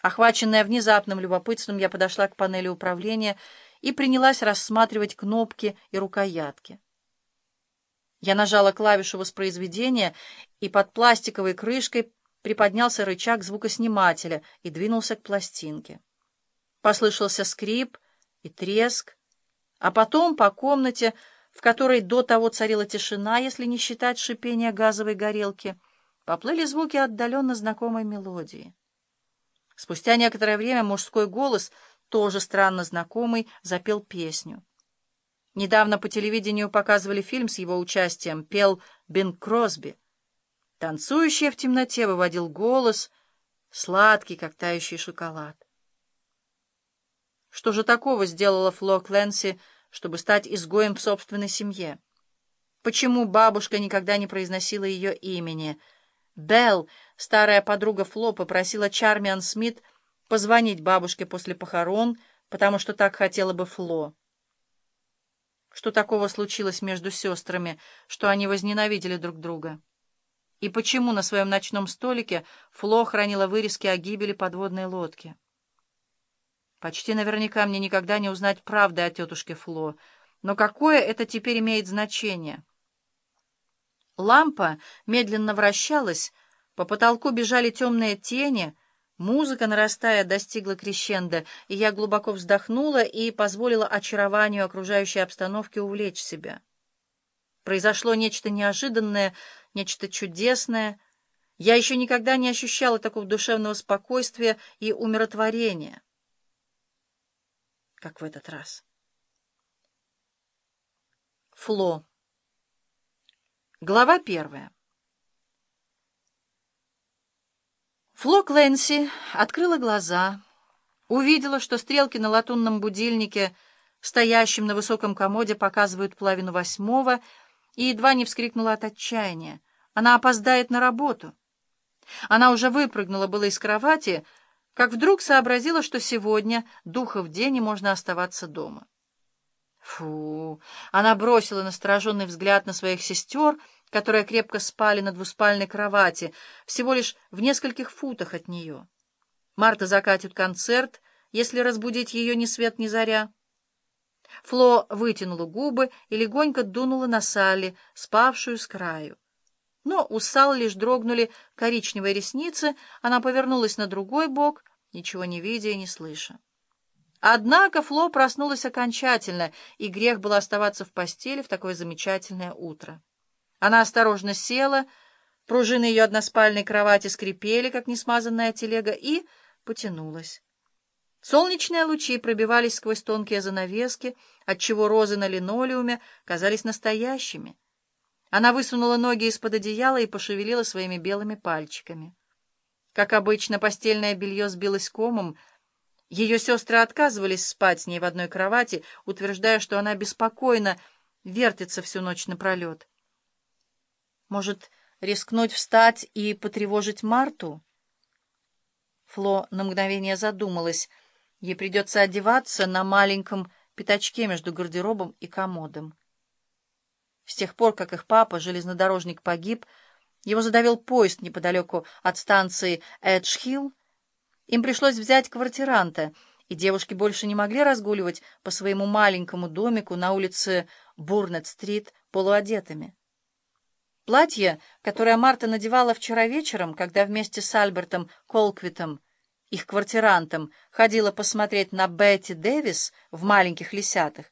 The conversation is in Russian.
Охваченная внезапным любопытством, я подошла к панели управления и принялась рассматривать кнопки и рукоятки. Я нажала клавишу воспроизведения, и под пластиковой крышкой приподнялся рычаг звукоснимателя и двинулся к пластинке. Послышался скрип и треск, а потом по комнате, в которой до того царила тишина, если не считать шипения газовой горелки, поплыли звуки отдаленно знакомой мелодии. Спустя некоторое время мужской голос, тоже странно знакомый, запел песню. Недавно по телевидению показывали фильм с его участием, пел Бинг Кросби. Танцующий в темноте выводил голос, сладкий, как тающий шоколад. Что же такого сделала Фло Кленси, чтобы стать изгоем в собственной семье? Почему бабушка никогда не произносила ее имени — Белл, старая подруга Фло, попросила Чармиан Смит позвонить бабушке после похорон, потому что так хотела бы Фло. Что такого случилось между сестрами, что они возненавидели друг друга? И почему на своем ночном столике Фло хранила вырезки о гибели подводной лодки? Почти наверняка мне никогда не узнать правды о тетушке Фло, но какое это теперь имеет значение? Лампа медленно вращалась, по потолку бежали темные тени, музыка, нарастая, достигла крещенда, и я глубоко вздохнула и позволила очарованию окружающей обстановки увлечь себя. Произошло нечто неожиданное, нечто чудесное. Я еще никогда не ощущала такого душевного спокойствия и умиротворения, как в этот раз. Фло. Глава первая. Фло Кленси открыла глаза, увидела, что стрелки на латунном будильнике, стоящем на высоком комоде, показывают половину восьмого, и едва не вскрикнула от отчаяния. Она опоздает на работу. Она уже выпрыгнула было из кровати, как вдруг сообразила, что сегодня, духов день, и можно оставаться дома. Фу! Она бросила настороженный взгляд на своих сестер, которые крепко спали на двуспальной кровати, всего лишь в нескольких футах от нее. Марта закатит концерт, если разбудить ее ни свет ни заря. Фло вытянула губы и легонько дунула на Салли, спавшую с краю. Но у Салли лишь дрогнули коричневые ресницы, она повернулась на другой бок, ничего не видя и не слыша. Однако Фло проснулась окончательно, и грех было оставаться в постели в такое замечательное утро. Она осторожно села, пружины ее односпальной кровати скрипели, как несмазанная телега, и потянулась. Солнечные лучи пробивались сквозь тонкие занавески, отчего розы на линолеуме казались настоящими. Она высунула ноги из-под одеяла и пошевелила своими белыми пальчиками. Как обычно, постельное белье сбилось комом, ее сестры отказывались спать с ней в одной кровати, утверждая, что она беспокойно вертится всю ночь напролет. Может, рискнуть встать и потревожить Марту? Фло на мгновение задумалась. Ей придется одеваться на маленьком пятачке между гардеробом и комодом. С тех пор, как их папа, железнодорожник, погиб, его задавил поезд неподалеку от станции Эдж-Хилл, им пришлось взять квартиранта, и девушки больше не могли разгуливать по своему маленькому домику на улице Бурнет-стрит полуодетыми. Платье, которое Марта надевала вчера вечером, когда вместе с Альбертом Колквитом, их квартирантом, ходила посмотреть на Бетти Дэвис в «Маленьких лисятах»,